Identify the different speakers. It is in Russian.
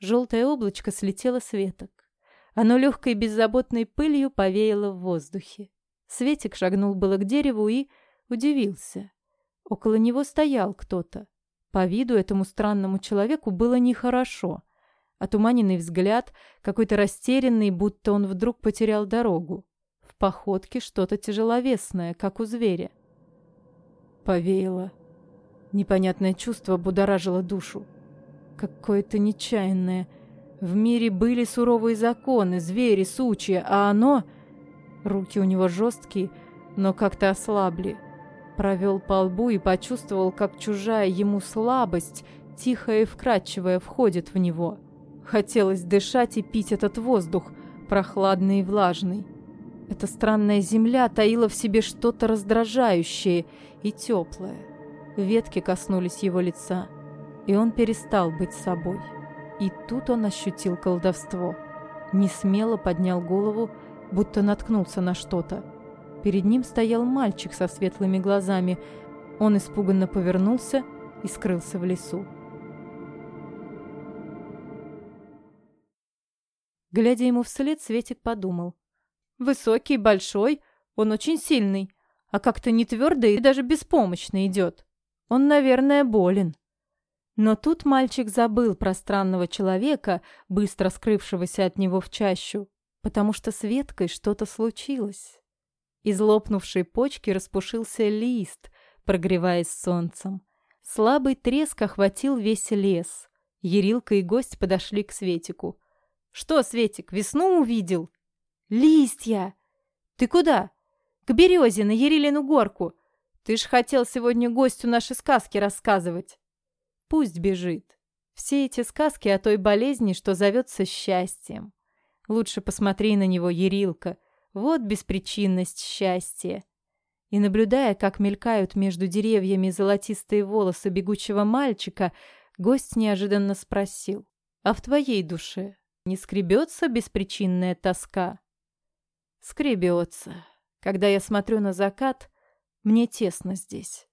Speaker 1: Желтое облачко слетело с веток. Оно легкой беззаботной пылью повеяло в воздухе. Светик шагнул было к дереву и удивился. Около него стоял кто-то. По виду этому странному человеку было нехорошо. А Отуманенный взгляд, какой-то растерянный, будто он вдруг потерял дорогу. В походке что-то тяжеловесное, как у зверя. Повеяло. Непонятное чувство будоражило душу. Какое-то нечаянное. В мире были суровые законы, звери, сучья, а оно... Руки у него жесткие, но как-то ослабли. Провел по лбу и почувствовал, как чужая ему слабость, тихая и вкрадчивая, входит в него. Хотелось дышать и пить этот воздух, прохладный и влажный. Эта странная земля таила в себе что-то раздражающее и теплое. Ветки коснулись его лица и он перестал быть собой. И тут он ощутил колдовство. Не смело поднял голову, будто наткнулся на что-то. Перед ним стоял мальчик со светлыми глазами. Он испуганно повернулся и скрылся в лесу. Глядя ему вслед, Светик подумал. «Высокий, большой, он очень сильный, а как-то не твердый и даже беспомощно идет. Он, наверное, болен». Но тут мальчик забыл про странного человека, быстро скрывшегося от него в чащу, потому что с веткой что-то случилось. Из лопнувшей почки распушился лист, прогреваясь солнцем. Слабый треск охватил весь лес. Ерилка и гость подошли к Светику. «Что, Светик, весну увидел?» «Листья!» «Ты куда?» «К березе, на Ерилину горку. Ты ж хотел сегодня гостю наши сказки рассказывать». Пусть бежит. Все эти сказки о той болезни, что зовется счастьем. Лучше посмотри на него, Ерилка. Вот беспричинность счастья. И наблюдая, как мелькают между деревьями золотистые волосы бегучего мальчика, гость неожиданно спросил. «А в твоей душе не скребется беспричинная тоска?» «Скребется. Когда я смотрю на закат, мне тесно здесь.